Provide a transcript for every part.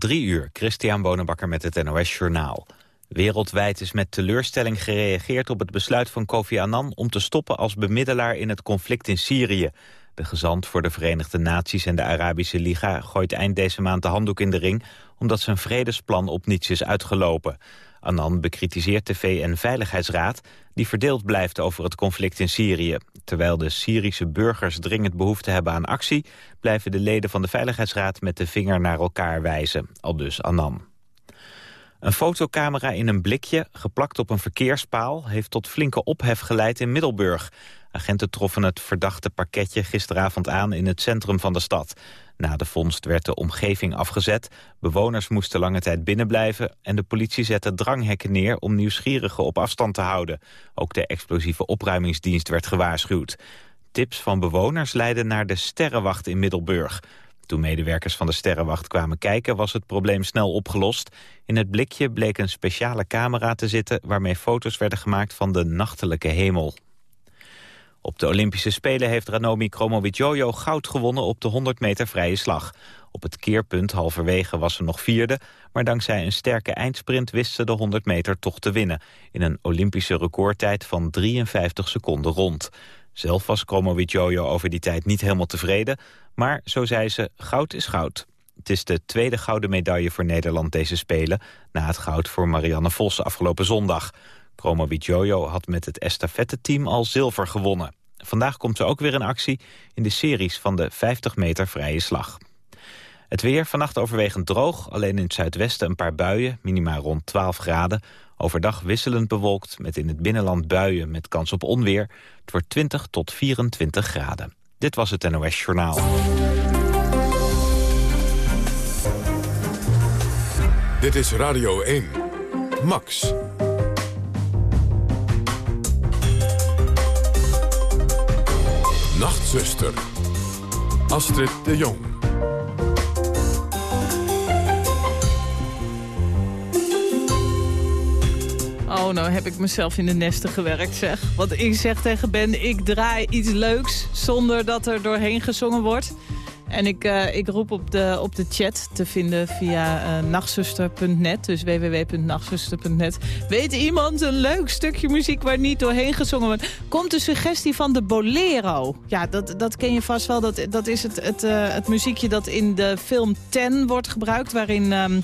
Drie uur, Christian Bonenbakker met het NOS Journaal. Wereldwijd is met teleurstelling gereageerd op het besluit van Kofi Annan... om te stoppen als bemiddelaar in het conflict in Syrië. De gezant voor de Verenigde Naties en de Arabische Liga... gooit eind deze maand de handdoek in de ring... omdat zijn vredesplan op niets is uitgelopen. Annan bekritiseert de VN-veiligheidsraad... die verdeeld blijft over het conflict in Syrië. Terwijl de Syrische burgers dringend behoefte hebben aan actie... blijven de leden van de Veiligheidsraad met de vinger naar elkaar wijzen. Al dus Annan. Een fotocamera in een blikje, geplakt op een verkeerspaal... heeft tot flinke ophef geleid in Middelburg. Agenten troffen het verdachte pakketje gisteravond aan in het centrum van de stad. Na de vondst werd de omgeving afgezet. Bewoners moesten lange tijd binnenblijven... en de politie zette dranghekken neer om nieuwsgierigen op afstand te houden. Ook de explosieve opruimingsdienst werd gewaarschuwd. Tips van bewoners leidden naar de Sterrenwacht in Middelburg. Toen medewerkers van de Sterrenwacht kwamen kijken was het probleem snel opgelost. In het blikje bleek een speciale camera te zitten... waarmee foto's werden gemaakt van de nachtelijke hemel. Op de Olympische Spelen heeft Ranomi Kromowidjojo goud gewonnen op de 100 meter vrije slag. Op het keerpunt halverwege was ze nog vierde, maar dankzij een sterke eindsprint wist ze de 100 meter toch te winnen. In een Olympische recordtijd van 53 seconden rond. Zelf was Kromowidjojo over die tijd niet helemaal tevreden, maar zo zei ze, goud is goud. Het is de tweede gouden medaille voor Nederland deze Spelen... na het goud voor Marianne Vos afgelopen zondag. Kromowidjojo had met het estafette-team al zilver gewonnen. Vandaag komt ze ook weer in actie in de series van de 50 meter vrije slag. Het weer vannacht overwegend droog, alleen in het zuidwesten een paar buien, minima rond 12 graden. Overdag wisselend bewolkt, met in het binnenland buien met kans op onweer. Het wordt 20 tot 24 graden. Dit was het NOS Journaal. Dit is Radio 1. Max. Nachtzuster. Astrid de Jong. Oh, nou heb ik mezelf in de nesten gewerkt, zeg. Want ik zeg tegen Ben, ik draai iets leuks zonder dat er doorheen gezongen wordt. En ik, uh, ik roep op de, op de chat te vinden via uh, nachtzuster.net. Dus www.nachtzuster.net. Weet iemand een leuk stukje muziek waar niet doorheen gezongen wordt? Komt de suggestie van de bolero. Ja, dat, dat ken je vast wel. Dat, dat is het, het, uh, het muziekje dat in de film Ten wordt gebruikt. Waarin... Um,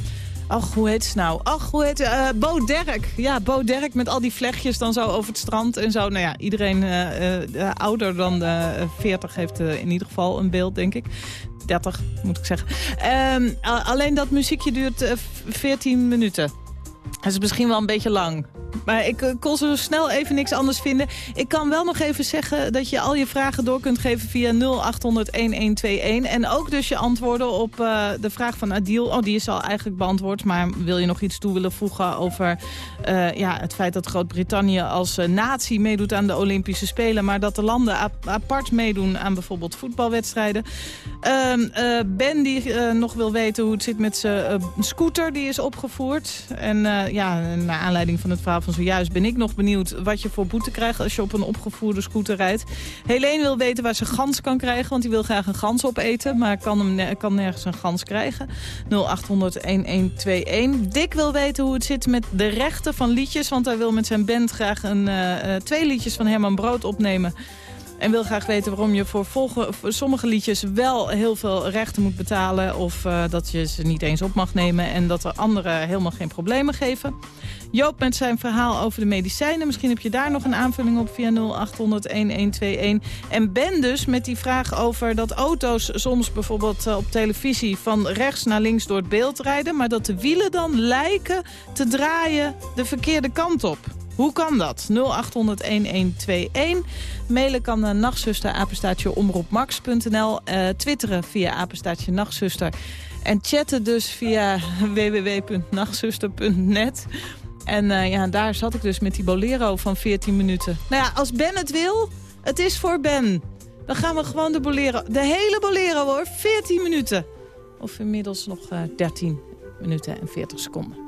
Ach, hoe heet ze nou? Ach, hoe heet uh, Bo Derk. Ja, Bo Derk met al die vlechtjes dan zo over het strand en zo. Nou ja, iedereen uh, uh, ouder dan 40 heeft in ieder geval een beeld, denk ik. 30, moet ik zeggen. Ehm, alleen dat muziekje duurt 14 minuten. Dat is misschien wel een beetje lang. Maar ik kon zo snel even niks anders vinden. Ik kan wel nog even zeggen dat je al je vragen door kunt geven via 0800-1121. En ook dus je antwoorden op uh, de vraag van Adil. Oh, die is al eigenlijk beantwoord. Maar wil je nog iets toe willen voegen over uh, ja, het feit dat Groot-Brittannië als natie meedoet aan de Olympische Spelen. Maar dat de landen ap apart meedoen aan bijvoorbeeld voetbalwedstrijden. Ehm, ben die nog wil weten hoe het zit met zijn scooter. Die is opgevoerd. En ja, naar aanleiding van het verhaal van zojuist ben ik nog benieuwd wat je voor boete krijgt als je op een opgevoerde scooter rijdt. Helene wil weten waar ze gans kan krijgen, want die wil graag een gans opeten, maar kan, hem kan nergens een gans krijgen. 0800-1121. Dick wil weten hoe het zit met de rechten van liedjes, want hij wil met zijn band graag een, uh, twee liedjes van Herman Brood opnemen. En wil graag weten waarom je voor, sommige liedjes wel heel veel rechten moet betalen. Of uh, dat je ze niet eens op mag nemen. En dat er anderen helemaal geen problemen geven. Joop met zijn verhaal over de medicijnen. Misschien heb je daar nog een aanvulling op via 0800-1121. En Ben dus met die vraag over dat auto's soms bijvoorbeeld uh, op televisie... van rechts naar links door het beeld rijden... maar dat de wielen dan lijken te draaien de verkeerde kant op. Hoe kan dat? 0800-1121. Mailen kan naar nachtzuster, apenstaatje omroepmax.nl. Uh, twitteren via apenstaatje nachtzuster. En chatten dus via www.nachtzuster.net. En uh, ja, daar zat ik dus met die bolero van 14 minuten. Nou ja, als Ben het wil, het is voor Ben. Dan gaan we gewoon de bolero, de hele bolero hoor, 14 minuten. Of inmiddels nog uh, 13 minuten en 40 seconden.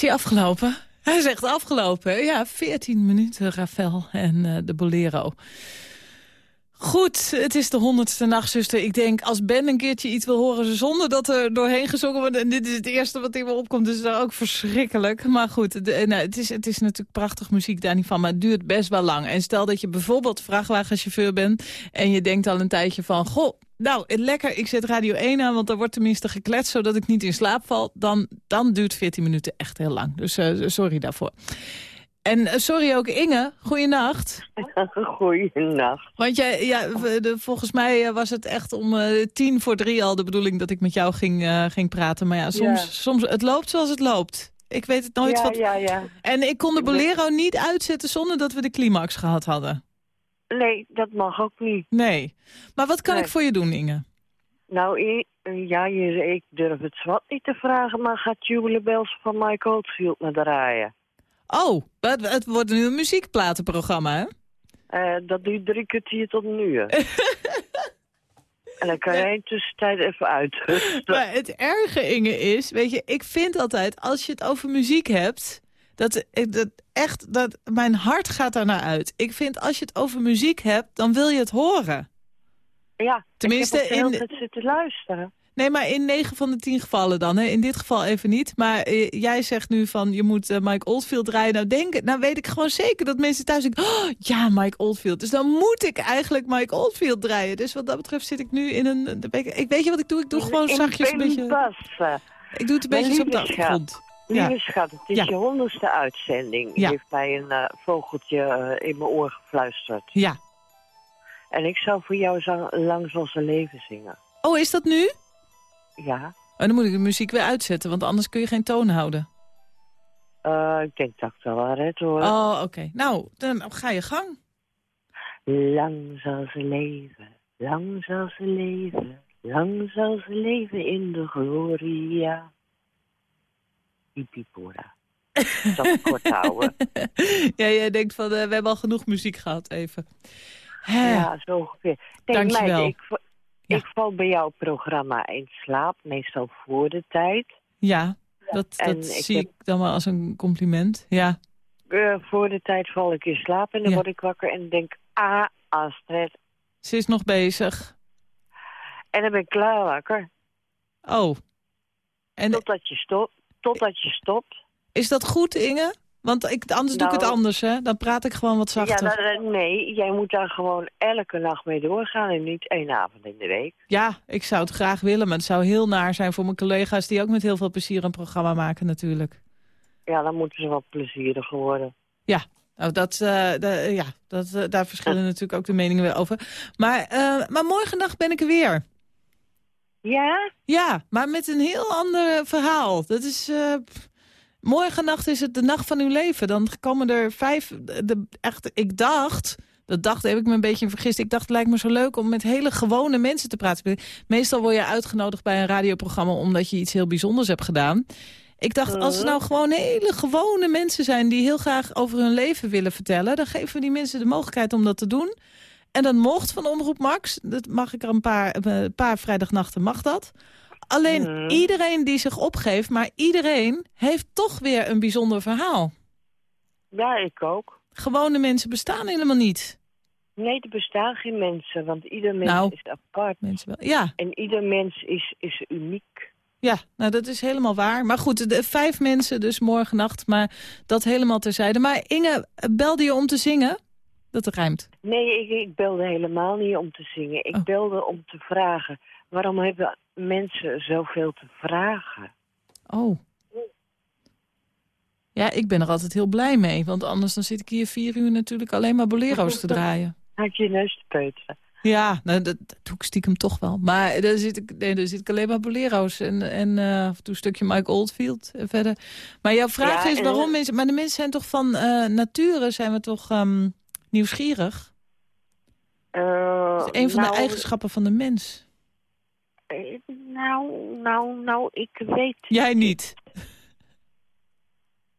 Is hij afgelopen? Hij is echt afgelopen. Ja, 14 minuten, Rafael en uh, de Bolero. Goed, het is de honderdste nachtzuster. Ik denk, als Ben een keertje iets wil horen zonder dat er doorheen gezongen wordt... en dit is het eerste wat in me opkomt, dus dat is ook verschrikkelijk. Maar goed, de, nou, het, is, het is natuurlijk prachtig muziek daar niet van, maar het duurt best wel lang. En stel dat je bijvoorbeeld vrachtwagenchauffeur bent... en je denkt al een tijdje van, goh, nou, lekker, ik zet Radio 1 aan, want er wordt tenminste gekletst... zodat ik niet in slaap val, dan, dan duurt 14 minuten echt heel lang. Dus uh, sorry daarvoor. En eh, sorry ook Inge, goeienacht. goeienacht. Want jij, ja, de, volgens mij eh, was het echt om uh, tien voor drie al de bedoeling dat ik met jou ging, ging praten. Maar ja, soms, soms het loopt zoals het loopt. Ik weet het nooit. Ja, wat... ja, ja. En ik kon de Bolero niet uitzetten zonder dat we de climax gehad hadden. Nee, dat mag ook niet. Nee. Maar wat kan Nee. ik voor je doen, Inge? Nou, ja, ik durf het zwart niet te vragen, maar gaat Jubilee Bells van Mike Oldfield naar draaien? Oh, het, wordt nu een muziekplatenprogramma, hè? Eh, dat duurt drie kwartier tot een uur. en dan kan je in tussentijd even uitrusten. Maar het erge, Inge, is... Weet je, ik vind altijd, als je het over muziek hebt... Dat, echt, dat, mijn hart gaat daar naar uit. Ik vind, als je het over muziek hebt, dan wil je het horen. Ja, Tenminste, ik heb ook in- zitten luisteren. Nee, maar in 9 van de 10 gevallen dan. Hè? In dit geval even niet. Maar eh, jij zegt nu van je moet eh, Mike Oldfield draaien. Nou, denk, nou weet ik gewoon zeker dat mensen thuis denken... Oh, ja, Mike Oldfield. Dus dan moet ik eigenlijk Mike Oldfield draaien. Dus wat dat betreft zit ik nu in een... Ik, weet je wat ik doe? Ik doe gewoon In zachtjes een beetje... Ik doe het een Mijn beetje op de achtergrond. Ja. Lieve schat, het is Ja. je honderdste uitzending. Ja. Heeft mij een eh, vogeltje eh, in mijn oor gefluisterd. Ja. En ik zou voor jou zang, lang zoals een leven zingen. Oh, is dat nu? Ja, Oh, dan moet ik de muziek weer uitzetten, want anders kun je geen toon houden. Eh, ik denk dat ik wel red hoor. Oh, oké. Nou, dan ga je gang. Lang zal ze leven, lang zal ze leven, lang zal ze leven in de gloria. Ik zal het kort houden. ja, jij denkt van, eh, we hebben al genoeg muziek gehad, even. Hè. Ja, zo ongeveer. Nee, Dankjewel. meid, ik, va- Ja. ik val bij jouw programma in slaap, meestal voor de tijd. Ja, dat, dat ik zie heb- ik dan wel als een compliment. Ja, Eh, voor de tijd val ik in slaap en dan Ja. word ik wakker en denk, ah, Astrid. ze is nog bezig. En dan ben ik klaar wakker. Oh. En Totdat je stopt. Totdat je stopt. is dat goed, Inge? Want ik, anders doe ik het Nou- anders, hè? Dan praat ik gewoon wat Ja, zachter. nou, eh, nee, jij moet daar gewoon elke nacht mee doorgaan en niet één avond in de week. Ja, ik zou het graag willen, maar het zou heel naar zijn voor mijn collega's... die ook met heel veel plezier een programma maken natuurlijk. Ja, dan moeten ze wat plezieriger worden. Nou, dat, eh, ja, dat, eh, daar verschillen natuurlijk ook de meningen weer over. Maar, eh, maar morgendag ben ik er weer. Ja? Ja, maar met een heel ander verhaal. Dat is... eh pff, morgennacht is het de nacht van uw leven. Dan komen er vijf... De, echt, ik dacht... Dat dacht, heb ik me een beetje vergist. Ik dacht, het lijkt me zo leuk om met hele gewone mensen te praten. Meestal word je uitgenodigd bij een radioprogramma... omdat je iets heel bijzonders hebt gedaan. Ik dacht, als er nou gewoon hele gewone mensen zijn... die heel graag over hun leven willen vertellen... dan geven we die mensen de mogelijkheid om dat te doen. En dat mocht van Omroep Max. Dat mag ik er een paar, een paar vrijdagnachten mag dat. Alleen Mhm. iedereen die zich opgeeft... maar iedereen heeft toch weer een bijzonder verhaal. Ja, ik ook. Gewone mensen bestaan helemaal niet. Nee, er bestaan geen mensen, want ieder mens Nou. is apart. Mensen wel. Ja, En ieder mens is, is uniek. ja, nou dat is helemaal waar. Maar goed, de vijf mensen dus morgennacht. Maar dat helemaal terzijde. Maar Inge, belde je om te zingen? Dat rijmt. Nee, ik, ik belde helemaal niet om te zingen. Ik Oh. belde om te vragen. Waarom hebben mensen zoveel te vragen? Oh. Ja, ik ben er altijd heel blij mee. Want anders dan zit ik hier vier uur natuurlijk alleen maar bolero's te draaien. Had je neus te peuteren? Ja, nou, dat, dat doe ik stiekem toch wel. Maar dan zit ik, nee, dan zit ik alleen maar bolero's. En, en eh, af en toe een stukje Mike Oldfield en verder. Maar jouw vraag Ja, is waarom mensen... Maar de mensen zijn toch van eh, nature zijn we toch ehm, nieuwsgierig? Dat is een van nou, de eigenschappen van de mens. eh, Nou, nou, nou, ik weet... Jij niet.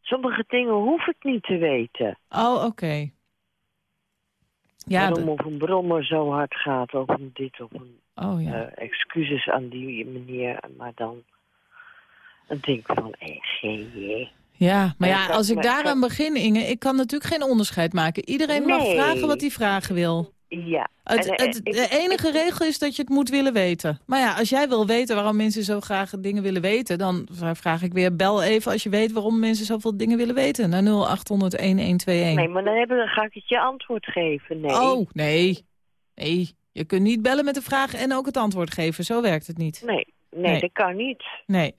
Sommige dingen hoef ik niet te weten. Oh, oké. Ja, Waarom de- of een brommer zo hard gaat of een dit of een... oh ja. eh, excuses aan die manier, maar dan... een denk van, eh, gee, Ja, maar ja, als ik daaraan begin, Inge, ik kan natuurlijk geen onderscheid maken. Iedereen mag Nee. vragen wat hij vragen wil. Ja. Het, En, eh, het, ik- de enige regel is dat je het moet willen weten. Maar ja, als jij wil weten waarom mensen zo graag dingen willen weten... dan vraag ik weer, bel even als je weet waarom mensen zoveel dingen willen weten. Naar 0800-1121. Nee, maar dan, hebben, dan ga ik het je antwoord geven. Nee. Oh, nee. Nee, je kunt niet bellen met de vraag en ook het antwoord geven. Zo werkt het niet. Nee, nee, Nee. dat kan niet. Nee.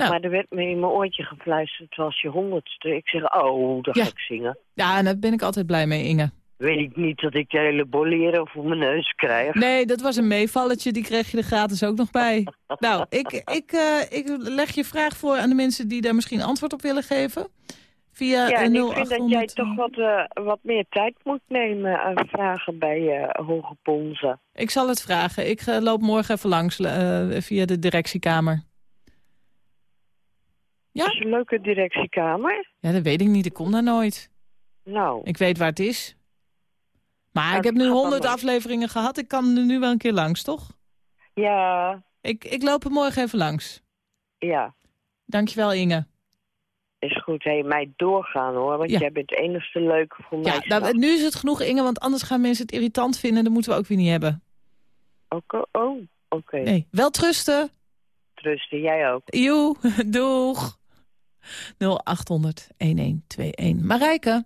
Nou. Maar er werd me in mijn oortje gefluisterd, het was je honderdste. Ik zeg, oh, dat Ja. ga ik zingen. Ja, en daar ben ik altijd blij mee, Inge. Weet ik niet dat ik de hele bolero voor mijn neus krijg. Nee, dat was een meevalletje. Die kreeg je er gratis ook nog bij. Nou, ik, ik, eh, ik leg je vraag voor aan de mensen die daar misschien antwoord op willen geven. Via ja, en 0800... ik vind dat jij toch wat, eh, wat meer tijd moet nemen aan vragen bij eh Hoge Ponzen. Ik zal het vragen. Ik loop morgen even langs via de directiekamer. Ja? Dat is een leuke directiekamer. Ja, dat weet ik niet. Ik kom daar nooit. Nou, Ik weet waar het is. Maar Nou, ik heb nu honderd afleveringen gehad. Ik kan er nu wel een keer langs, toch? ja, Ik, ik loop er morgen even langs. ja, Dankjewel, Inge. is goed. Hé, mij doorgaan hoor, want Ja. jij bent het enigste leuke voor mij. Ja, nou, nu is het genoeg, Inge, want anders gaan mensen het irritant vinden. Dat moeten we ook weer niet hebben. Oké, oh, oké. Nee, wel trusten. Trusten, jij ook. Joe, doeg. 0800 1121. Marijke,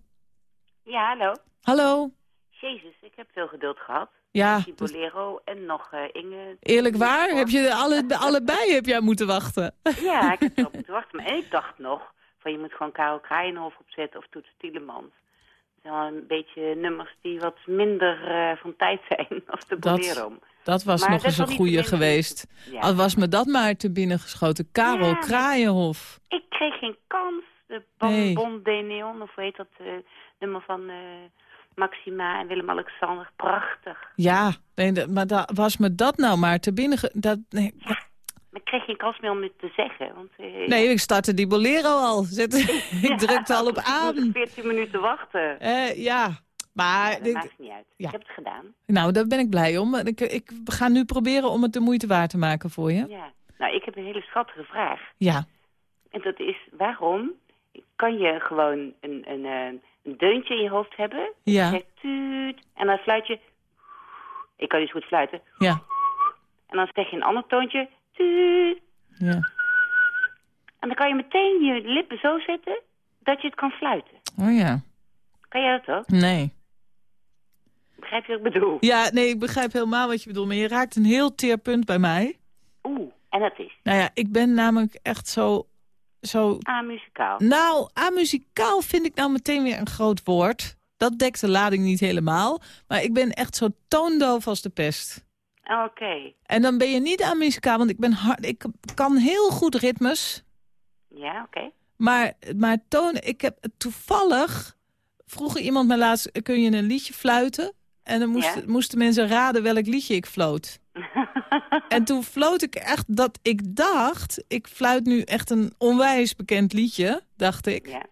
Ja, hallo. hallo. Jezus, ik heb veel geduld gehad. Ja, Die Bolero en nog eh, Inge. eerlijk waar? Heb je alle, allebei heb jij moeten wachten? Ja, ik heb erop moeten wachten. Maar ik dacht nog, van je moet gewoon Karel Kraaienhof opzetten of Toets Tielemans. Dat zijn wel een beetje nummers die wat minder eh, van tijd zijn als de Bolero. Dat was Maar nog eens een goeie geweest. Ja. Al was me dat maar te binnen geschoten. Karel Ja. Kraaienhof. Ik kreeg geen kans. De Bon, Nee. bon de Neon, of hoe heet dat eh, nummer van eh, Maxima en Willem-Alexander. Prachtig. Ja, nee, dat- maar was me dat nou maar te binnen... Dat, nee, Maar ik kreeg geen kans meer om het te zeggen. Want, eh, nee, ik startte die bolero al. Zet, ik drukte al op Ik aan. 14 minuten wachten. Ja, maar... Ja, dat ik- maakt niet uit. ja. Ik heb het gedaan. nou, daar ben ik blij om. Ik, ik ga nu proberen om het de moeite waard te maken voor je. Ja. Nou, ik heb een hele schattige vraag. Ja, En dat is, waarom kan je gewoon een, een, eh, een deuntje in je hoofd hebben? Ja. Je tuut, en dan fluit je... Ik kan niet zo goed fluiten. ja, En dan zeg je een ander toontje. Tuut. ja. En dan kan je meteen je lippen zo zetten dat je het kan fluiten. Oh ja, Kan jij dat ook? nee. Wat ik bedoel? Ja, nee, ik begrijp helemaal wat je bedoelt. Maar je raakt een heel teer punt bij mij. Oeh, en dat is Nou ja, ik ben namelijk echt zo... zo amuzikaal. nou, amuzikaal vind ik nou meteen weer een groot woord. Dat dekt de lading niet helemaal. Maar ik ben echt zo toondoof als de pest. Oké, En dan ben je niet amuzikaal, want ik, ben hard, ik kan heel goed ritmes. ja, oké. Maar, maar toon, ik heb toevallig... Vroeger iemand me laatst, kun je een liedje fluiten? En dan moesten, Ja. moesten mensen raden welk liedje ik floot. En toen floot ik echt dat ik dacht... ik fluit nu echt een onwijs bekend liedje, dacht ik. ja.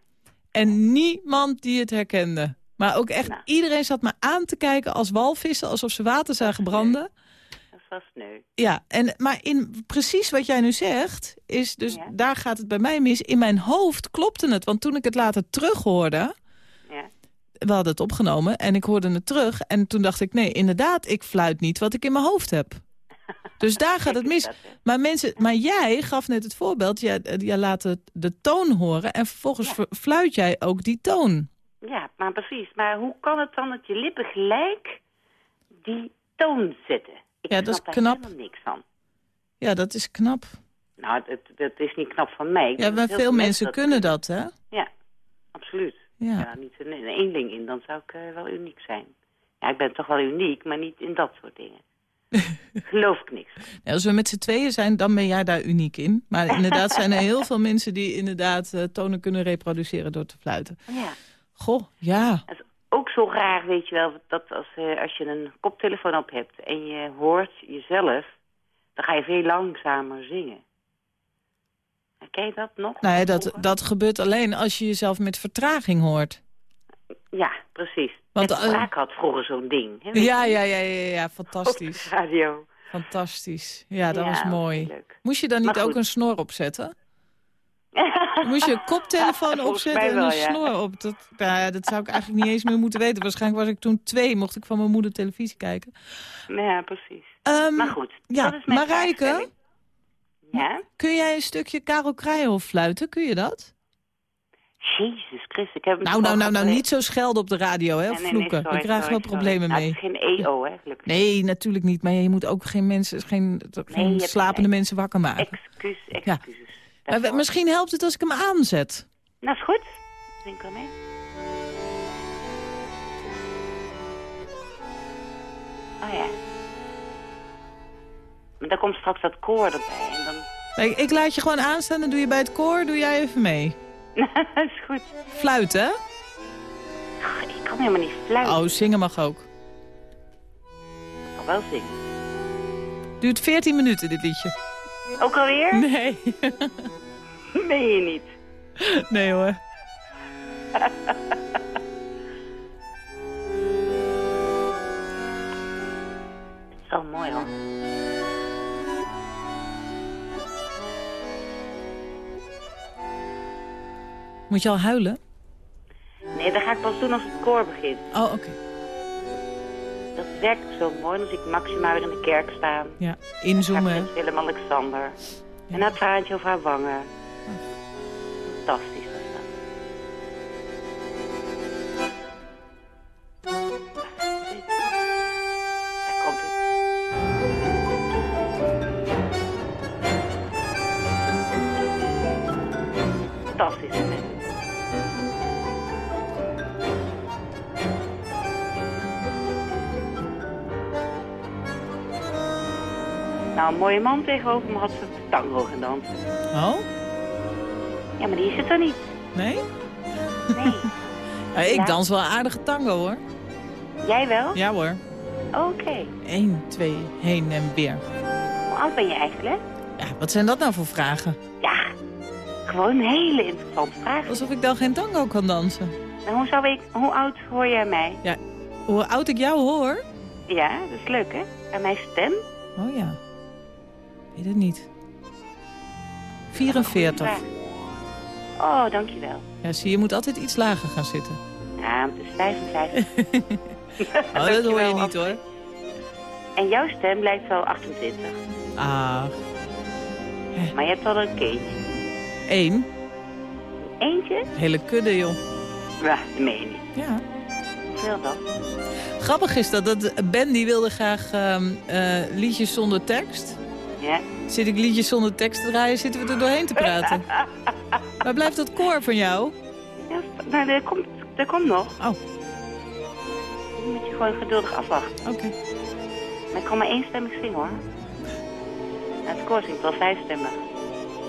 En niemand die het herkende. Maar ook echt Nou. iedereen zat me aan te kijken als walvissen... alsof ze water zagen branden. Dat wel sneu. Ja, en, maar in precies wat jij nu zegt... is dus Ja. daar gaat het bij mij mis. In mijn hoofd klopte het. Want toen ik het later terughoorde... We hadden het opgenomen en ik hoorde het terug. En toen dacht ik, nee, inderdaad, ik fluit niet wat ik in mijn hoofd heb. Dus daar gaat het mis. Maar, mensen, maar jij gaf net het voorbeeld, jij, jij laat het, de toon horen... en vervolgens Ja. fluit jij ook die toon. Ja, maar precies. Maar hoe kan het dan dat je lippen gelijk die toon zetten? Ik Ja, dat is daar knap. helemaal niks van. Ja, dat is knap. Nou, dat, dat is niet knap van mij. Ik Ja, maar veel mensen kunnen dat, hè? Ja, absoluut. Ja. Ja, niet een, een eenling in, dan zou ik eh, wel uniek zijn. Ja, ik ben toch wel uniek, maar niet in dat soort dingen. Geloof ik niks. Ja, Als we met z'n tweeën zijn, dan ben jij daar uniek in. Maar inderdaad zijn er heel veel mensen die inderdaad eh, tonen kunnen reproduceren door te fluiten. Ja. Goh, ja. Het is ook zo raar, weet je wel, dat als, eh, als je een koptelefoon op hebt en je hoort jezelf, dan ga je veel langzamer zingen. Ken je dat nog? Ja, dat, dat gebeurt alleen als je jezelf met vertraging hoort. Ja, precies. Want, Want eh, Spraak had vroeger zo'n ding. Ja, ja, ja, ja, ja, fantastisch. radio. Fantastisch. Ja, dat was mooi. Moest je dan niet ook een snor opzetten? Moest je een koptelefoon opzetten en een snor op. Dat, nou dat zou ik eigenlijk niet eens meer moeten weten. Waarschijnlijk was ik toen twee, mocht ik van mijn moeder televisie kijken. Ja, precies. Ehm, Maar goed, ja, dat is mijn Marijke? Ja? Kun jij een stukje Karel Krijhoff fluiten? Kun je dat? Jezus Christus, ik heb hem Nou, nou, nou, nou, niet zo schelden op de radio, hè? Of Nee, nee, nee, vloeken. sorry, ik krijg sorry, wel sorry. problemen Nou, mee. Is geen EO, hè, gelukkig. Nee, natuurlijk niet. Maar je moet ook geen mensen, geen, slapende mensen wakker maken. Excuus, Ja. excuses. Maar misschien helpt het als ik hem aanzet. Nou, is goed. Denk wel mee. Oh ja. Maar dan komt straks dat koor erbij Kijk, ik laat je gewoon aanstaan, dan doe je bij het koor, doe jij even mee. is goed. Fluiten, hè? Ach, ik kan helemaal niet fluiten. Oh, zingen mag ook. Ik kan wel zingen. Duurt 14 minuten, dit liedje. Ook alweer? Nee. Meen je niet. Nee hoor. Het is wel mooi hoor. Moet je al huilen? Nee, dat ga ik pas doen als het koor begint. Oh, oké. Dat werkt zo mooi. Dan zie ik Maxima weer in de kerk staan. Ja, inzoomen. Willem-Alexander. En dat traantje over haar wangen. Fantastisch Nou, een mooie man tegenover me had ze tango gedanst. Oh? Ja, maar die is het er niet. Nee? Nee. Ja, ik Ja. dans wel aardige tango hoor. Jij wel? Ja hoor. Oké. 1, 2, heen en weer. Hoe oud ben je eigenlijk? Ja, wat zijn dat nou voor vragen? Ja, gewoon een hele interessante vraag. Alsof ik dan geen tango kan dansen. Nou, hoe, zou ik, hoe oud hoor jij mij? Ja, hoe oud ik jou hoor? Ja, dat is leuk, hè? En mijn stem? Oh ja. Weet het niet. 44. Vraag. Oh, dankjewel. Ja, zie je, moet altijd iets lager gaan zitten. Ja, het is 55. Oh, dat hoor je niet hoor. En jouw stem lijkt wel 28. Ah, Maar je hebt al een kindje. één. Eentje? Hele kudde, joh. Ja, dat meen je niet. Ja. Hoeveel dan? Grappig is dat, dat Ben die wilde graag ehm, eh, liedjes zonder tekst. Ja. Zit ik liedjes zonder tekst te draaien, zitten we er doorheen te praten. Waar blijft dat koor van jou? ja nou, dat komt, dat komt nog. Oh, Dan moet je gewoon geduldig afwachten. oké. Maar ik kan maar éénstemmig zingen, hoor. Nou, het koor zingt wel vijfstemmig.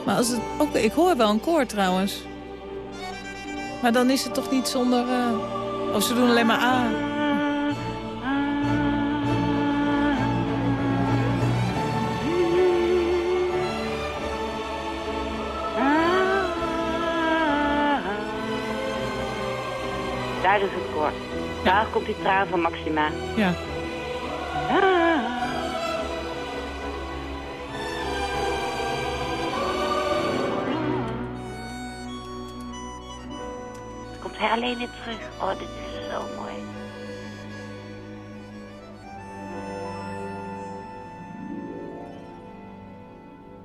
Maar als het, ook, ik hoor wel een koor trouwens. Maar dan is het toch niet zonder... eh, of ze doen alleen maar A. Daar is het koor. Daar komt die traan van Maxima. Ja. Dan komt hij alleen weer terug. Oh, dit is zo mooi.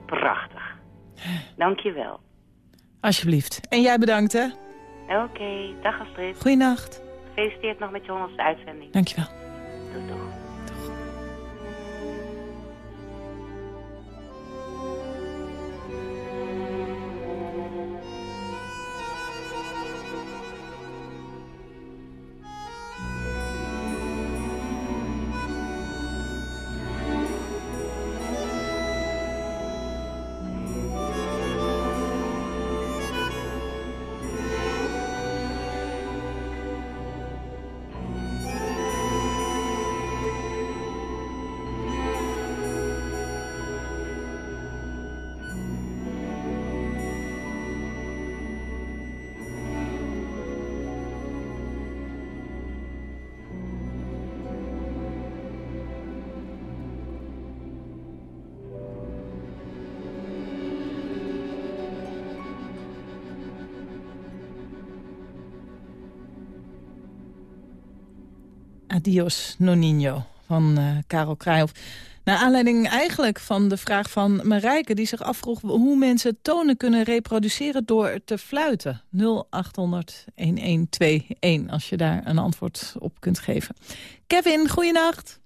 Prachtig. Dankjewel. Alsjeblieft. En jij bedankt, hè? Oké, dag Astrid. Goeienacht. Gefeliciteerd nog met je honderdste uitzending. Dankjewel. Doei toch. Adios Nonino van uh, Karel Krijhoff. Naar aanleiding eigenlijk van de vraag van Marijke... die zich afvroeg hoe mensen tonen kunnen reproduceren door te fluiten. 0800-1121 als je daar een antwoord op kunt geven. Kevin, goeienacht.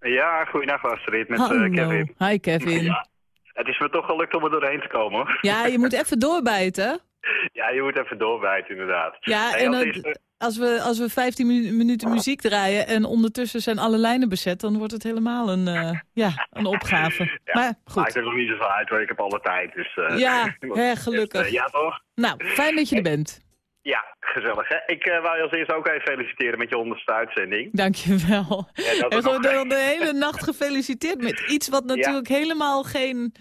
Ja, goeienacht Astrid met Hallo. Uh, Kevin. Hi Kevin. Ja, het is me toch gelukt om er doorheen te komen. Ja, je moet even doorbijten. Ja, je moet even doorbijten inderdaad. Ja, Hey, en als dan- eerste- als we, als we 15 minu- minuten muziek draaien... en ondertussen zijn alle lijnen bezet... dan wordt het helemaal een, eh, ja, een opgave. Ja, Maar Maakt goed. er nog niet zoveel uit, hoor. ik heb alle tijd. Dus, eh, Ja, hè, gelukkig. dus, eh, ja, toch? Nou, fijn dat je er bent. Ja, gezellig. Hè? Ik wou je als eerste ook even feliciteren met je honderdste uitzending. Dankjewel. Ja, En gewoon de, de hele nacht gefeliciteerd met iets wat natuurlijk helemaal geen...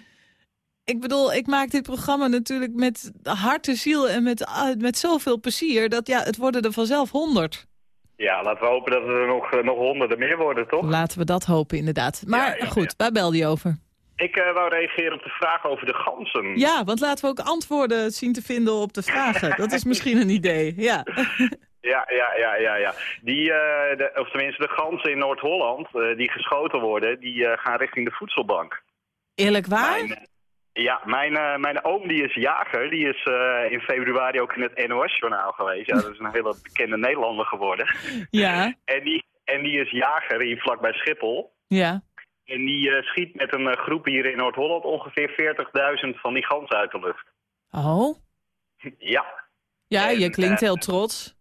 Ik bedoel, ik maak dit programma natuurlijk met hart en ziel en met, ah, met zoveel plezier... dat ja, het worden er vanzelf honderd. Ja, laten we hopen dat er nog, eh, nog honderden meer worden, toch? Laten we dat hopen, inderdaad. Maar Ja, ja, goed, waar belde je over? Ik eh, wou reageren op de vraag over de ganzen. Ja, want laten we ook antwoorden zien te vinden op de vragen. Dat is misschien een idee, ja. Ja, ja, ja, ja, ja. Die, eh, de, of tenminste de ganzen in Noord-Holland, eh, die geschoten worden, die eh, gaan richting de voedselbank. Eerlijk waar? Mijn, ja, mijn, eh, mijn oom die is jager. Die is eh, in februari ook in het NOS-journaal geweest. Ja, dat is een hele bekende Nederlander geworden. Ja, En die, en die is jager hier vlakbij Schiphol. ja. En die eh, schiet met een groep hier in Noord-Holland ongeveer 40.000 van die ganzen uit de lucht. Oh, Ja. ja, En, je klinkt heel trots.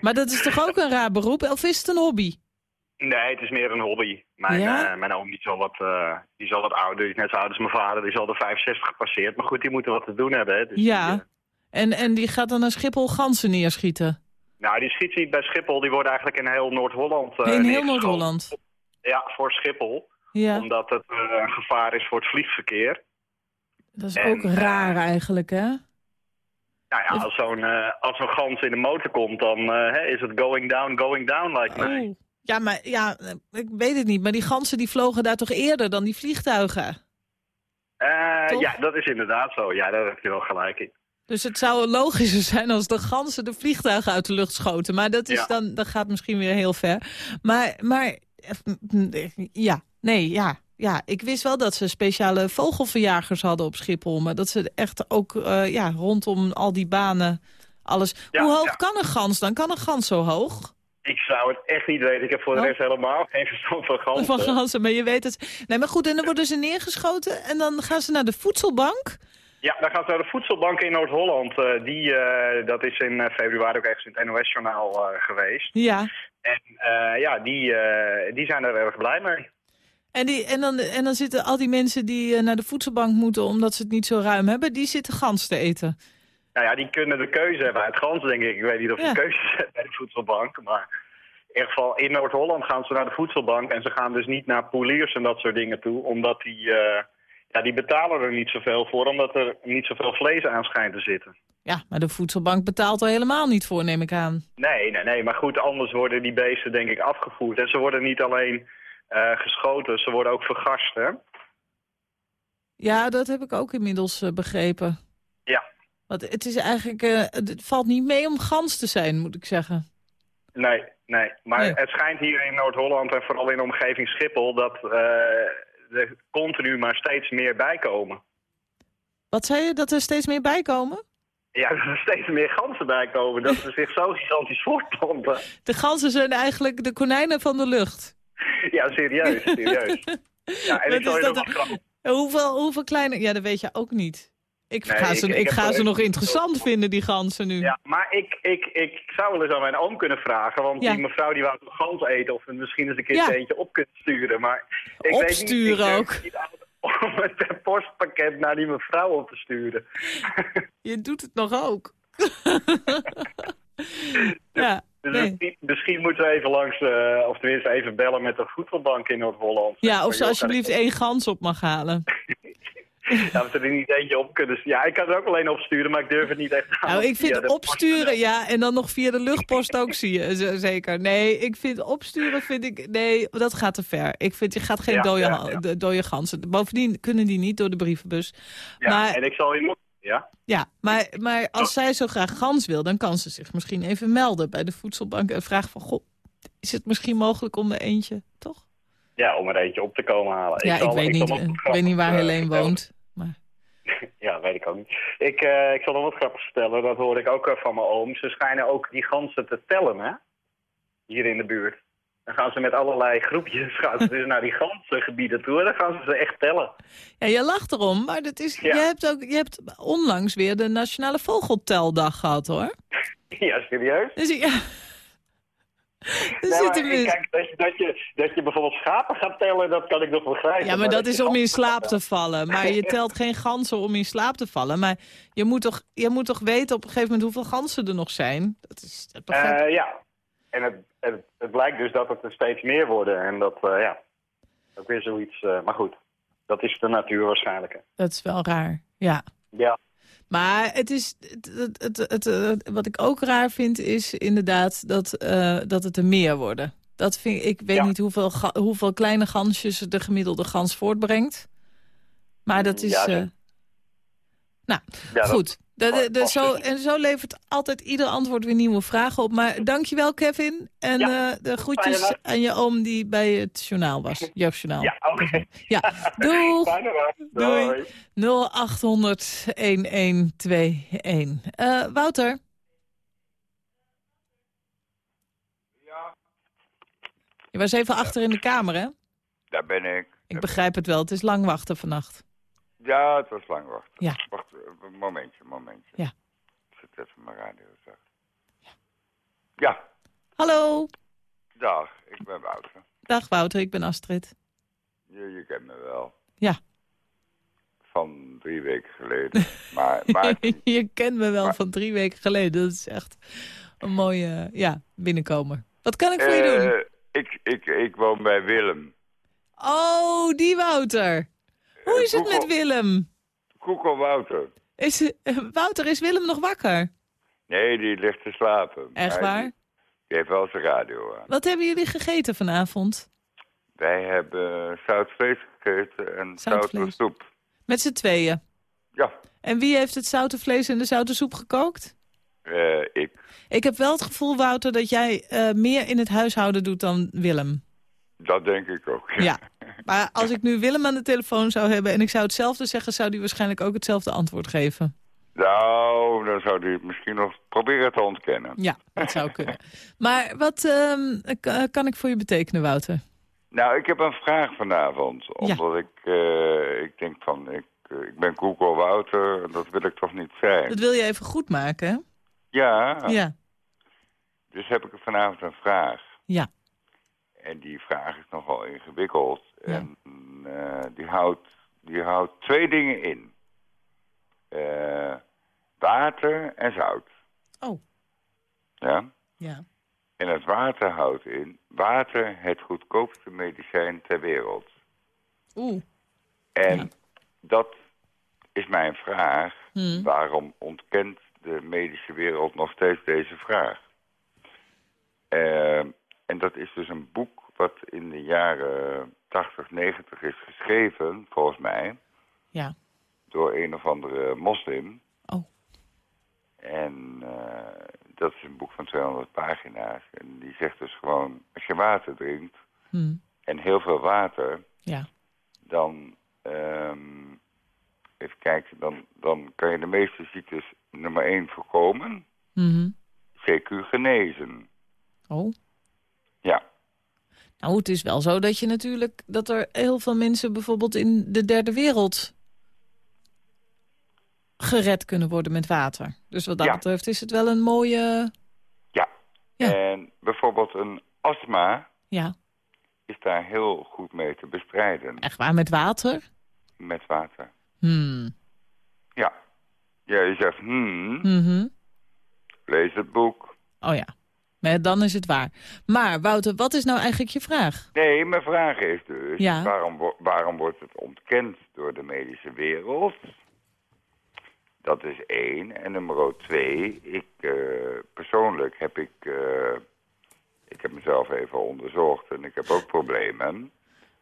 Maar dat is toch ook een raar beroep? Of is het een hobby? Nee, het is meer een hobby. Mijn, Ja? eh, mijn oom die is, al wat, eh, die is al wat ouder, die is net zo oud als mijn vader. Die is al de 65 gepasseerd. Maar goed, die moeten wat te doen hebben. Hè. Dus Ja. die, eh, En, en die gaat dan naar Schiphol ganzen neerschieten? nou, die schiet niet bij Schiphol. Die worden eigenlijk in heel Noord-Holland in heel. Noord-Holland? Ja, voor Schiphol. Ja, Omdat het een gevaar is voor het vliegverkeer. dat is en, ook raar eigenlijk, hè? Nou ja, als zo'n als zo'n gans in de motor komt, dan is het going down, going down, lijkt me. Oh. Ja, maar ja, ik weet het niet. Maar die ganzen die vlogen daar toch eerder dan die vliegtuigen? Eh, ja, dat is inderdaad zo. Ja, daar heb je wel gelijk in. Dus het zou logischer zijn als de ganzen de vliegtuigen uit de lucht schoten. Maar dat, is Ja. dan, dat gaat misschien weer heel ver. Maar, maar eh, ja, nee, ja. Ja, ik wist wel dat ze speciale vogelverjagers hadden op Schiphol. Maar dat ze echt ook eh, ja, rondom al die banen alles... Ja, Hoe hoog ja. kan een gans dan? Kan een gans zo hoog? Ik zou het echt niet weten. Ik heb voor de Oh. rest helemaal geen verstand van ganzen. Van ganzen, maar je weet het. Nee, maar goed, en dan worden ze neergeschoten en dan gaan ze naar de voedselbank. Ja, dan gaan ze naar de voedselbank in Noord-Holland. Eh, die, eh, dat is in eh, februari ook ergens in het NOS-journaal geweest. Ja. En ja, die, die zijn er erg blij mee. En, die, en, dan, en dan zitten al die mensen die naar de voedselbank moeten omdat ze het niet zo ruim hebben, die zitten gans te eten. Nou ja, die kunnen de keuze hebben uit ganzen, denk ik. Ik weet niet of Ja. je keuzes hebt bij de voedselbank. Maar in ieder geval, in Noord-Holland gaan ze naar de voedselbank. En ze gaan dus niet naar poeliers en dat soort dingen toe. Omdat die, eh, ja, die betalen er niet zoveel voor. Omdat er niet zoveel vlees aan schijnt te zitten. Ja, maar de voedselbank betaalt er helemaal niet voor, neem ik aan. Nee, nee, nee. Maar goed, anders worden die beesten denk ik afgevoerd. En ze worden niet alleen eh, geschoten, ze worden ook vergast, hè? Ja, dat heb ik ook inmiddels eh, begrepen. Ja. Want het is eigenlijk, eh, het valt niet mee om gans te zijn, moet ik zeggen. Nee, nee. Maar Nee. het schijnt hier in Noord-Holland en vooral in de omgeving Schiphol... dat eh, er continu maar steeds meer bijkomen. Wat zei je, dat er steeds meer bij komen? Ja, dat er steeds meer ganzen bijkomen. Dat ze zich zo gigantisch voortplanten. De ganzen zijn eigenlijk de konijnen van de lucht. Ja, serieus, serieus. Ja, en Wat ik zal is je nog dat wat grappig- Hoeveel, hoeveel kleine... Ja, dat weet je ook niet. Ik Nee, ga ze, ik, ga ze nog interessant vinden, die ganzen nu. Ja, maar ik, ik, ik zou wel eens aan mijn oom kunnen vragen. Want Ja. die mevrouw die wou toch gans eten. Of misschien eens een keer Ja. eentje op kunt sturen. Maar ik Opsturen weet niet, ik ook. niet om het postpakket naar die mevrouw op te sturen. Je doet het nog ook. ja, Dus nee. misschien, moeten we even langs, eh, of tenminste even bellen met de voedselbank in Noord-Holland. ja, of ze alsjeblieft één gans op mag halen. Ja, we er niet eentje op kunnen. Ja, ik kan er ook alleen opsturen, maar ik durf het niet echt aan. Nou, ik vind opsturen, ja, en dan nog via de luchtpost ook zie je, zeker. Nee, ik vind opsturen, vind ik, nee, dat gaat te ver. Ik vind, je gaat geen Ja, dode, ja, dode ganzen. Bovendien kunnen die niet door de brievenbus. Ja, maar- en ik zal je. Ja? Ja, maar, maar als zij zo graag gans wil, dan kan ze zich misschien even melden bij de voedselbank en vragen van, goh, is het misschien mogelijk om er eentje, toch? Ja, om er eentje op te komen halen. ja, ik, zal- weet, niet, ik weet niet waar eh, Helene woont. Maar... Ja, weet ik ook niet. Ik, eh, ik zal nog wat grappigs vertellen. Dat hoorde ik ook eh, van mijn oom. Ze schijnen ook die ganzen te tellen, hè? Hier in de buurt. Dan gaan ze met allerlei groepjes gaan ze dus naar die ganzengebieden toe. En dan gaan ze ze echt tellen. Ja, je lacht erom, maar dat is, Ja. je, hebt ook, je hebt onlangs weer de Nationale Vogelteldag gehad, hoor. Ja, serieus? Dus ja... Nee, maar kijk, dat, je, dat, je, dat je bijvoorbeeld schapen gaat tellen, dat kan ik nog begrijpen. Ja, maar dat is om in slaap te vallen. Maar je telt geen ganzen om in slaap te vallen. Maar je moet toch, je moet toch weten op een gegeven moment hoeveel ganzen er nog zijn? Dat is, dat begrijp ik. Eh, ja, en het, het, het blijkt dus dat het er steeds meer worden. En dat, eh, ja, ook weer zoiets. eh, maar goed, dat is de natuur waarschijnlijk. hè. Dat is wel raar, ja. Ja, Maar het is, het, het, het, wat ik ook raar vind is inderdaad dat, eh, dat het er meer worden. Dat vind, ik weet Ja. niet hoeveel, hoeveel kleine gansjes de gemiddelde gans voortbrengt. Maar dat is... Ja, eh, nou, ja, goed. De, de, de- past zo, en zo levert altijd ieder antwoord weer nieuwe vragen op. Maar dankjewel, Kevin. En Ja, eh, de groetjes aan je oom die bij het journaal was. Jeugdjournaal. Ja, oké. Ja, doeg! Doei. 0800 1121. Eh, Wouter? Je was even achter in de kamer, hè? Daar ben ik. Ik begrijp het wel. Het is lang wachten vannacht. Ja, het was lang wachten. Ja. Wacht, eh, een momentje, een momentje. Ja. Ik zet even mijn radio zacht. Ja. Hallo. dag. Ik ben Wouter. Dag Wouter, ik ben Astrid. Je, je kent me wel. Ja. Van drie weken geleden. maar, maar je kent me wel maar- van drie weken geleden. Dat is echt een mooie ja, binnenkomer. Wat kan ik voor je doen? eh, ik, ik, ik woon bij Willem. Oh, die Wouter. Hoe is het met Google. Willem? Koekel Wouter. Is, eh, Wouter, is Willem nog wakker? Nee, die ligt te slapen. Echt waar? Die, die heeft wel zijn radio aan. Wat hebben jullie gegeten vanavond? Wij hebben zout vlees gegeten en Zout zoute soep. Met z'n tweeën. Ja, En wie heeft het zoute vlees en de zoute soep gekookt? eh, ik. Ik heb wel het gevoel, Wouter, dat jij eh, meer in het huishouden doet dan Willem. Dat denk ik ook. Ja. Maar als ik nu Willem aan de telefoon zou hebben en ik zou hetzelfde zeggen... zou die waarschijnlijk ook hetzelfde antwoord geven. Nou, dan zou hij het misschien nog proberen te ontkennen. Ja, dat zou kunnen. Maar wat ehm, k- kan ik voor je betekenen, Wouter? Nou, ik heb een vraag vanavond. Ja. Omdat ik, eh, ik denk van, ik, eh, ik ben Google Wouter, en dat wil ik toch niet zijn. Dat wil je even goed maken, hè? Ja, Ja, dus heb ik vanavond een vraag. ja. En die vraag is nogal ingewikkeld. En eh, die, houdt, die houdt twee dingen in. Eh, water en zout. Oh, Ja? ja. En het water houdt in water het goedkoopste medicijn ter wereld. Oeh. En Ja. dat is mijn vraag. Hmm. Waarom ontkent de medische wereld nog steeds deze vraag? Eh, en dat is dus een boek wat in de jaren 80, 90 is geschreven, volgens mij, Ja. door een of andere moslim. Oh. En eh, dat is een boek van 200 pagina's. En die zegt dus gewoon, als je water drinkt, Hmm. en heel veel water, Ja. dan, ehm, even kijken, dan, dan kan je de meeste ziektes nummer 1 voorkomen, Mhm. CQ genezen. Oh. Ja, Nou, het is wel zo dat je natuurlijk... dat er heel veel mensen bijvoorbeeld in de derde wereld... gered kunnen worden met water. Dus wat dat Ja. betreft is het wel een mooie... ja. Ja. En bijvoorbeeld een astma Ja, is daar heel goed mee te bestrijden echt waar, met water? met water. Hmm. Ja. Ja, je zegt, hmm, Mhm. lees het boek. Oh ja, dan is het waar. Maar Wouter, wat is nou eigenlijk je vraag? Nee, mijn vraag is dus, Ja. waarom, waarom wordt het ontkend door de medische wereld? Dat is één. En nummer twee, ik eh, persoonlijk heb ik, eh, ik heb mezelf even onderzocht en ik heb ook problemen.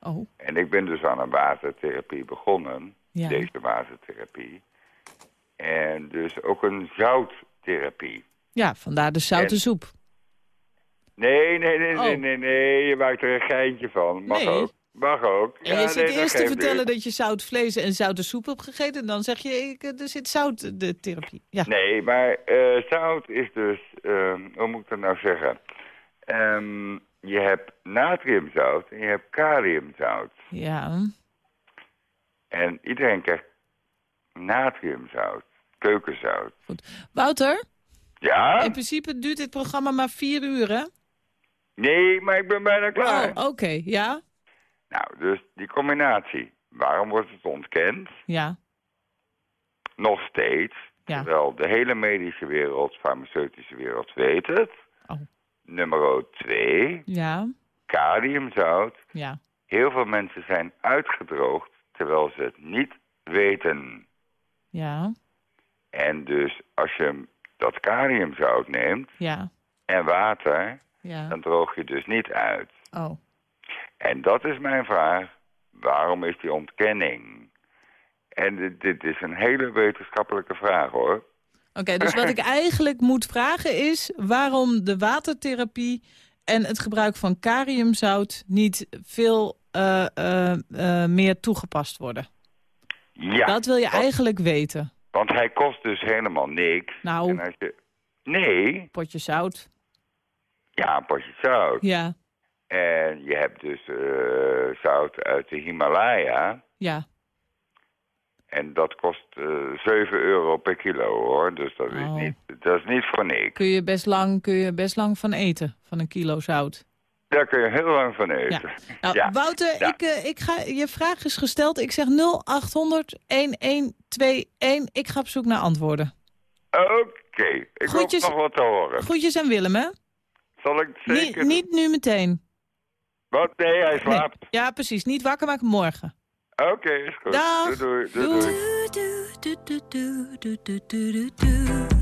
Oh, En ik ben dus aan een watertherapie begonnen, Ja. deze watertherapie. En dus ook een zouttherapie. ja, vandaar de zoute En- soep. Nee, nee, nee, nee, Oh. nee, nee. Je maakt er een geintje van. Mag Nee. ook. Mag ook. En Ja, je zit nee, eerst te vertellen niet. dat je zout vlees en zoute soep hebt gegeten. En dan zeg je, ik, eh, er zit zout, de therapie. Ja. Nee, maar eh, zout is dus... ehm, hoe moet ik dat nou zeggen? Ehm, je hebt natriumzout en je hebt kaliumzout. ja. En iedereen krijgt natriumzout, keukenzout. Wouter, Ja? in principe duurt dit programma maar vier uur, hè? Nee, maar ik ben bijna klaar. Oh, oké. Ja? Nou, dus die combinatie. Waarom wordt het ontkend? Ja. Nog steeds. Ja. Terwijl de hele medische wereld, farmaceutische wereld weet het. Oh. Nummer twee, Ja. kaliumzout. Ja. Heel veel mensen zijn uitgedroogd terwijl ze het niet weten. Ja. En dus als je dat kaliumzout neemt Ja. en water, Ja. dan droog je dus niet uit. Oh. En dat is mijn vraag. Waarom is die ontkenning? En dit, dit is een hele wetenschappelijke vraag hoor. Oké, dus wat ik eigenlijk moet vragen is... waarom de watertherapie en het gebruik van kaliumzout... niet veel eh, eh, eh, meer toegepast worden? Ja, Dat wil je want, eigenlijk weten. want hij kost dus helemaal niks. Nou. En als je... Nee, Potje zout. Ja, een potje zout. Ja. En je hebt dus eh, zout uit de Himalaya. Ja. En dat kost eh 7 euro per kilo hoor. Dus dat, Oh. is, niet, dat is niet voor niks. Kun je, best lang, kun je best lang van eten, van een kilo zout. Daar kun je heel lang van Ja. eten. Nou, Ja. Wouter, Ja. Ik, eh, ik ga, je vraag is gesteld. Ik zeg 0800 1121. Ik ga op zoek naar antwoorden. Oké, ik Groetjes. hoop nog wat te horen. Groetjes aan Willem, hè? Zal ik het Niet, zeker... niet nu meteen. Wat? Nee, hij Nee. slaapt. Ja, precies. Niet wakker maken morgen. Oké, is goed. Dag. Doei, doei, doei, Doei. doei.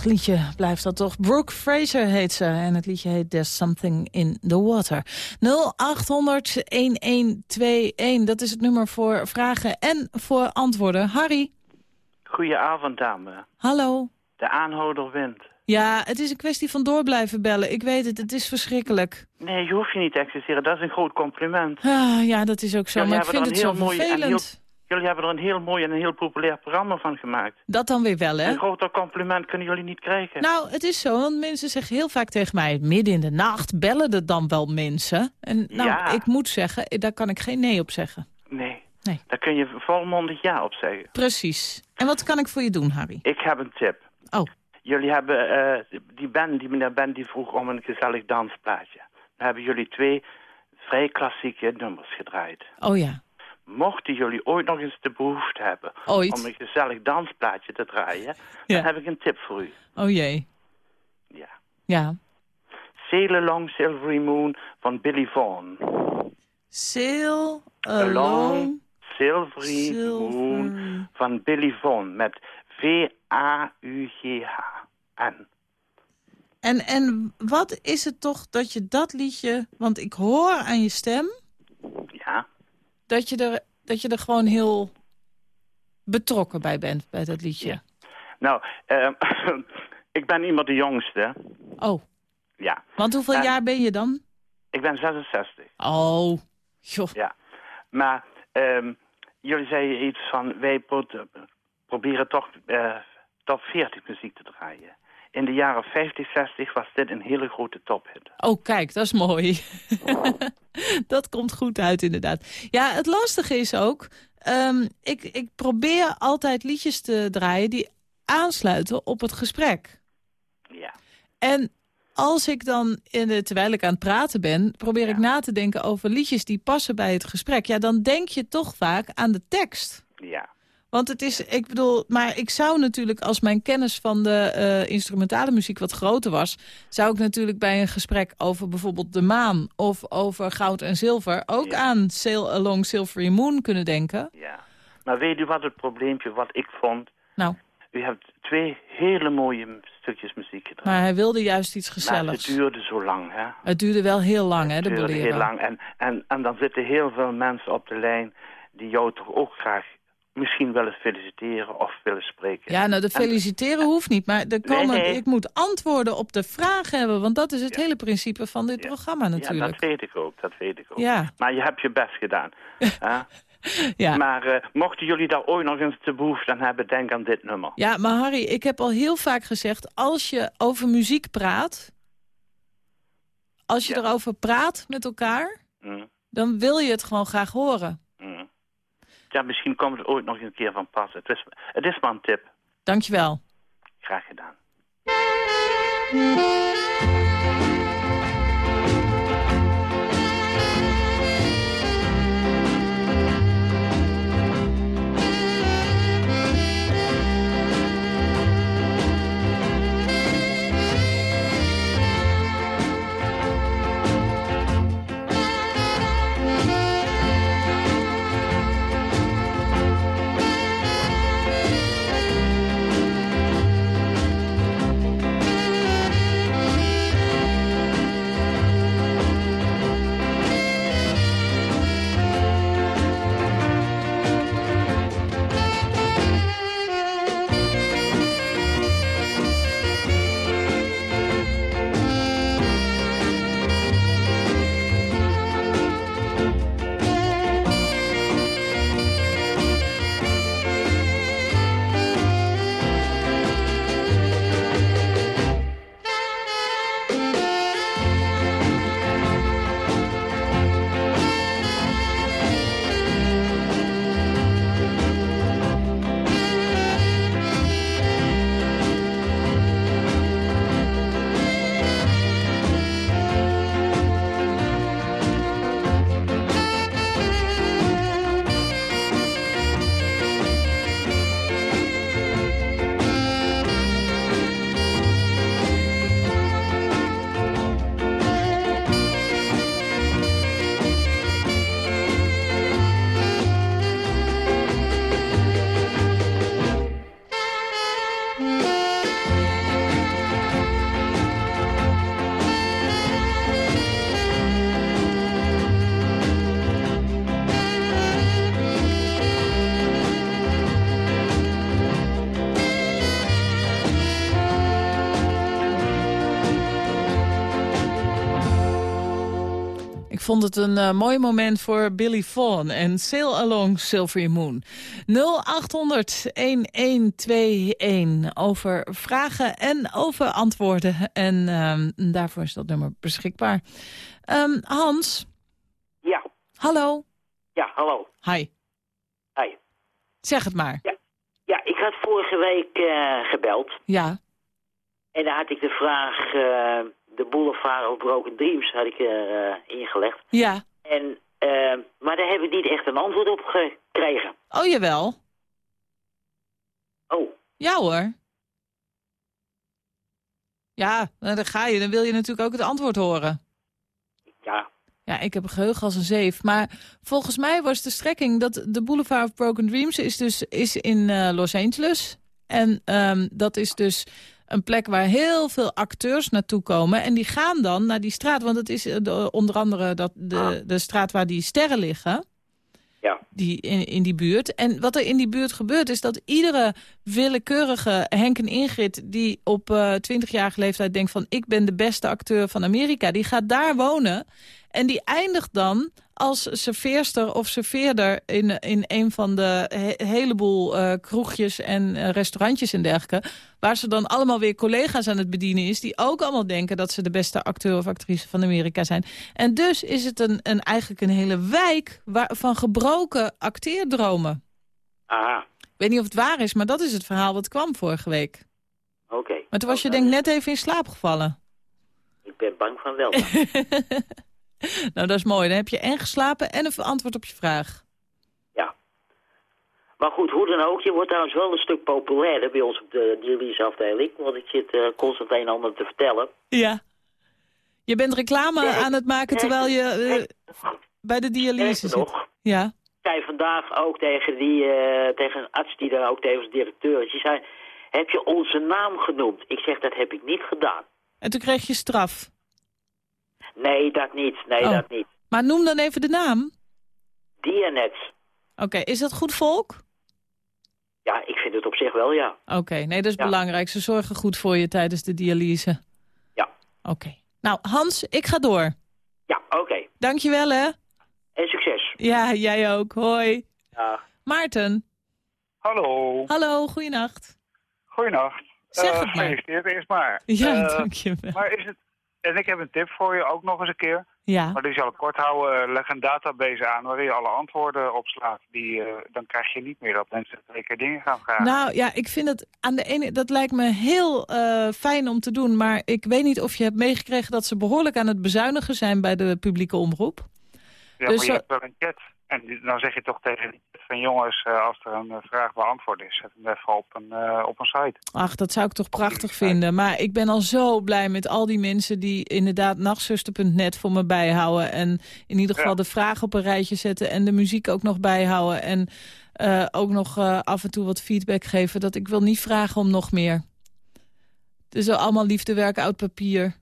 Prachtig liedje blijft dat toch. Brooke Fraser heet ze en het liedje heet There's Something in the Water. 0800-1121, dat is het nummer voor vragen en voor antwoorden. Harry, Goedenavond, dame. hallo. De aanhouder wint. Ja, het is een kwestie van door blijven bellen. Ik weet het, het is verschrikkelijk. Nee, je hoeft je niet te excuseren. Dat is een groot compliment. Ah, ja, dat is ook zo, maar ik vind het zo mooi en vervelend. Jullie hebben er een heel mooi en een heel populair programma van gemaakt. Dat dan weer wel, hè? Een groter compliment kunnen jullie niet krijgen. Nou, het is zo, want mensen zeggen heel vaak tegen mij... midden in de nacht bellen er dan wel mensen. En nou, Ja. ik moet zeggen, daar kan ik geen nee op zeggen. Nee. Nee. Daar kun je volmondig ja op zeggen. Precies. En wat kan ik voor je doen, Harry? Ik heb een tip. Oh, Jullie hebben, eh, die Ben, die meneer Ben, die vroeg om een gezellig dansplaatje. Dan hebben jullie twee vrij klassieke nummers gedraaid. oh ja. Mochten jullie ooit nog eens de behoefte hebben Ooit? om een gezellig dansplaatje te draaien, Ja. dan heb ik een tip voor u. Oh jee. Ja. Ja. Sail Along Silvery Moon van Billy Vaughan. Sail along Silvery silver... Moon van Billy Vaughan met V-A-U-G-H-N. En, en wat is het toch dat je dat liedje... Want ik hoor aan je stem. Dat je er, dat je er gewoon heel betrokken bij bent, bij dat liedje. Nou, eh, ik ben iemand de jongste. Oh, Ja. want hoeveel En- jaar ben je dan? Ik ben 66. Oh, joh. Ja. Maar ehm, jullie zeiden iets van, wij pro- proberen toch eh top 40 muziek te draaien. In de jaren 50, 60 was dit een hele grote tophit. Oh, kijk, dat is mooi. dat komt goed uit, inderdaad. Ja, het lastige is ook... ehm, ik, ik probeer altijd liedjes te draaien die aansluiten op het gesprek. Ja. En als ik dan, in de, terwijl ik aan het praten ben... probeer ik na te denken over liedjes die passen bij het gesprek... ja, dan denk je toch vaak aan de tekst. Ja. Want het is, ik bedoel, maar ik zou natuurlijk als mijn kennis van de eh, instrumentale muziek wat groter was, zou ik natuurlijk bij een gesprek over bijvoorbeeld de maan of over goud en zilver ook aan Sail Along Silvery Moon kunnen denken. Ja. Maar weet u wat het probleempje, wat ik vond? Nou, U hebt twee hele mooie stukjes muziek gedraaid. maar hij wilde juist iets Maar het gezelligs. duurde zo lang, hè? Het duurde wel heel lang, hè, de Het duurde heel lang. En, en, en dan zitten heel veel mensen op de lijn die jou toch ook graag misschien willen feliciteren of willen spreken. Ja, nou, de En- feliciteren hoeft niet, maar komen, nee. ik moet antwoorden op de vraag hebben, want dat is het hele principe van dit programma Ja, natuurlijk. dat weet ik ook, dat weet ik ook. Ja. Maar je hebt je best gedaan. hè? Ja. Maar eh, mochten jullie daar ooit nog eens de behoefte aan hebben, denk aan dit nummer. Ja, maar Harry, ik heb al heel vaak gezegd... als je over muziek praat... als je Ja. erover praat met elkaar... Mm, dan wil je het gewoon graag horen. Ja, misschien komt het ooit nog een keer van pas. Het is, het is maar een tip. Dankjewel. Graag gedaan. Vond het een eh, mooi moment voor Billy Vaughan en Sail Along Silvery Moon. 0800-1121 over vragen en over antwoorden. En ehm, daarvoor is dat nummer beschikbaar. Ehm, Hans, Ja, hallo. ja, hallo. Hi, Hi. zeg het maar. Ja, ik had vorige week eh, gebeld. Ja, En daar had ik de vraag, eh, de Boulevard of Broken Dreams, had ik er eh, ingelegd. ja. En, eh, maar daar heb ik niet echt een antwoord op gekregen. Oh, jawel. Oh, Ja hoor. Ja, nou, dan ga je. Dan wil je natuurlijk ook het antwoord horen. ja. Ja, ik heb een geheugen als een zeef. Maar volgens mij was de strekking dat de Boulevard of Broken Dreams is dus is in eh, Los Angeles. En ehm, dat is dus een plek waar heel veel acteurs naartoe komen. En die gaan dan naar die straat. Want het is eh, de- onder andere dat de, de straat waar die sterren liggen. Ja. Die, in, in die buurt. En wat er in die buurt gebeurt is dat iedere willekeurige Henk en Ingrid... die op eh 20-jarige leeftijd denkt van... ik ben de beste acteur van Amerika, die gaat daar wonen... En die eindigt dan als serveerster of serveerder in, in een van de he- heleboel eh, kroegjes en eh, restaurantjes en dergelijke. Waar ze dan allemaal weer collega's aan het bedienen is. Die ook allemaal denken dat ze de beste acteur of actrice van Amerika zijn. En dus is het een, een, eigenlijk een hele wijk waar, van gebroken acteerdromen. Aha, Ik weet niet of het waar is, maar dat is het verhaal wat kwam vorige week. oké. Maar toen was je Oh, denk ik net even in slaap gevallen. Ik ben bang van wel. nou, dat is mooi. Dan heb je en geslapen en een antwoord op je vraag. ja. Maar goed, hoe dan ook, je wordt trouwens wel een stuk populairder bij ons op de dialyseafdeling. Want ik zit eh, constant een en ander te vertellen. Ja. Je bent reclame Ja, aan het maken terwijl je eh, bij de dialyse zit. nog, Ja. Ik zei vandaag ook tegen, die, eh, tegen een arts die daar ook tevens directeur is. Die zei, heb je onze naam genoemd? Ik zeg, dat heb ik niet gedaan. En toen kreeg je straf. Nee, dat niet. Nee, Oh. dat niet. Maar noem dan even de naam. Dianet. Oké, is dat goed volk? Ja, ik vind het op zich wel, ja. Oké, nee, dat is Ja. belangrijk. Ze zorgen goed voor je tijdens de dialyse. Ja. Oké. Nou, Hans, ik ga door. Ja, oké. Dankjewel, hè. En succes. Ja, jij ook. Hoi. Ja. Maarten. Hallo, Hallo, goeienacht. goeienacht. Zeg Eh, het maar. Gefeliciteerd eerst maar. Ja, Eh, dankjewel. Maar is het... En ik heb een tip voor je, ook nog eens een keer. Ja. Maar die zal ik kort houden. Eh, Leg een database aan waarin je alle antwoorden opslaat. Die, eh, dan krijg je niet meer dat mensen twee keer dingen gaan vragen. Nou ja, ik vind het aan de ene, dat lijkt me heel eh, fijn om te doen. Maar ik weet niet of je hebt meegekregen dat ze behoorlijk aan het bezuinigen zijn bij de publieke omroep. ja, dus maar je zo- hebt wel een chat. En dan zeg je toch tegen van jongens, eh, als er een eh, vraag beantwoord is, zet hem even op een, eh, op een site. Ach, dat zou ik toch prachtig vinden. Maar ik ben al zo blij met al die mensen die inderdaad nachtzuster.net voor me bijhouden. En in ieder geval Ja. de vragen op een rijtje zetten en de muziek ook nog bijhouden. En ook nog af en toe wat feedback geven. Dat ik wil niet vragen om nog meer. Het is allemaal liefdewerk, oud papier.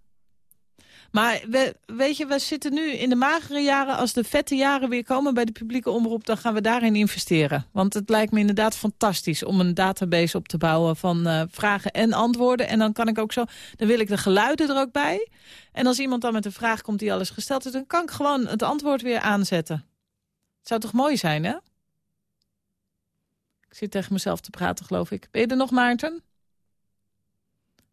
Maar we, weet je, we zitten nu in de magere jaren. Als de vette jaren weer komen bij de publieke omroep... dan gaan we daarin investeren. Want het lijkt me inderdaad fantastisch... om een database op te bouwen van eh, vragen en antwoorden. En dan kan ik ook zo... dan wil ik de geluiden er ook bij. En als iemand dan met een vraag komt die al is gesteld is... dan kan ik gewoon het antwoord weer aanzetten. Het zou toch mooi zijn, hè? Ik zit tegen mezelf te praten, geloof ik. Ben je er nog, Maarten?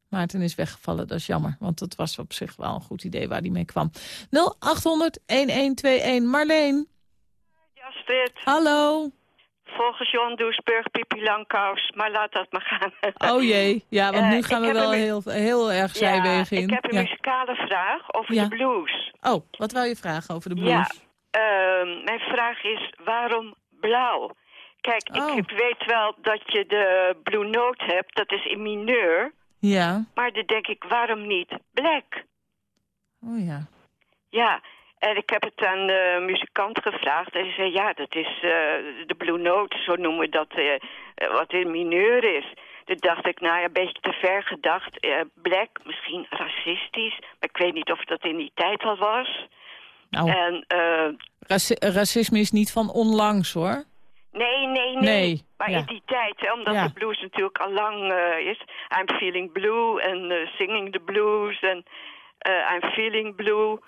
Maarten is weggevallen, dat is jammer. Want dat was op zich wel een goed idee waar hij mee kwam. 0800-1121. Marleen, Astrid, hallo. volgens John Doesburg Pipi Langkous, maar laat dat maar gaan. Oh jee, ja, want Eh, nu ik gaan we wel een heel, heel erg zijwegen in. ik heb een Ja. muzikale vraag over Ja. de blues. Oh, wat wou je vragen over de blues? Ja, ehm, mijn vraag is waarom blauw? Kijk, Oh. ik weet wel dat je de Blue Note hebt, dat is in mineur. Ja, Maar dan denk ik, waarom niet black? oh ja. Ja, en ik heb het aan de muzikant gevraagd. En hij zei, ja, dat is eh, de Blue Note, zo noemen we dat, eh, wat in mineur is. Toen dacht ik, nou ja, een beetje te ver gedacht. Eh, black, misschien racistisch. Maar ik weet niet of dat in die tijd al was. Nou, En, raci- racisme is niet van onlangs, hoor. Nee, nee, nee. Nee, maar ja. in die tijd, hè, omdat Ja. de blues natuurlijk al lang eh, is. I'm feeling blue en eh, singing the blues en eh, I'm feeling blue.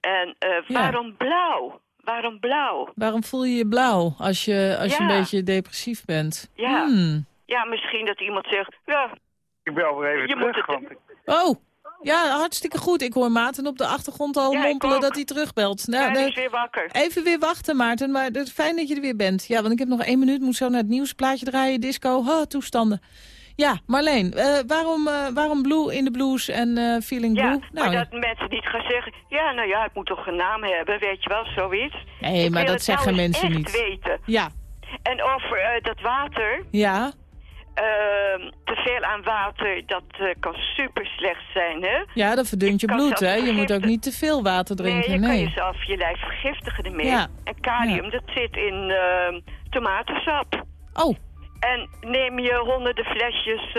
En eh, waarom blauw? Waarom blauw? Waarom voel je je blauw als je, als je een beetje depressief bent? Ja. Hmm. Ja, misschien dat iemand zegt, ja, Ik bel weer even Je moet terug, het- want ik- Oh, ja, hartstikke goed. Ik hoor Maarten op de achtergrond al Ja, mompelen dat hij terugbelt. Nou, hij nou, is weer wakker. Even weer wachten, Maarten. Maar het fijn dat je er weer bent. Ja, want ik heb nog één minuut. Moet zo naar het nieuwsplaatje draaien. Disco, ha, toestanden. Ja, Marleen, eh, waarom, eh, waarom Blue in de Blues en eh, Feeling Ja, Blue? Nou, maar dat mensen niet gaan zeggen... ja, nou ja, het moet toch een naam hebben, weet je wel, zoiets. Nee, Ik maar dat nou zeggen eens mensen niet. weten. Ja, En over dat water, ja, ehm, te veel aan water, dat eh, kan super slecht zijn, hè? ja, dat verdunt je kan bloed, hè? Je moet ook niet te veel water nee, drinken, je kan nee. jezelf je lijf vergiftigen ermee. Ja. En kalium, dat zit in ehm, tomatensap. Oh, En neem je honderden flesjes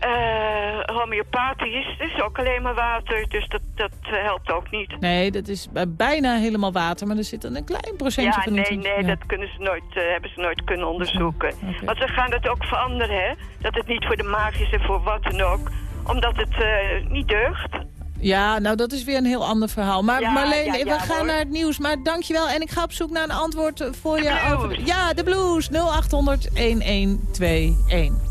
eh eh, homeopathisch, dat is ook alleen maar water, dus dat, dat eh, helpt ook niet. nee, dat is bij- bijna helemaal water, maar er zit dan een klein procentje Ja, van nee, in. nee, Ja. dat kunnen ze nooit, eh, hebben ze nooit kunnen onderzoeken. Want we gaan het ook veranderen, hè? Dat het niet voor de maag is en voor wat dan ook. Omdat het eh, niet deugt. Ja, nou dat is weer een heel ander verhaal. Maar Ja, Marleen, ja, ja, we gaan hoor. naar het nieuws. Maar dankjewel en ik ga op zoek naar een antwoord voor De je blues. over... Ja, de blues. 0800 1121.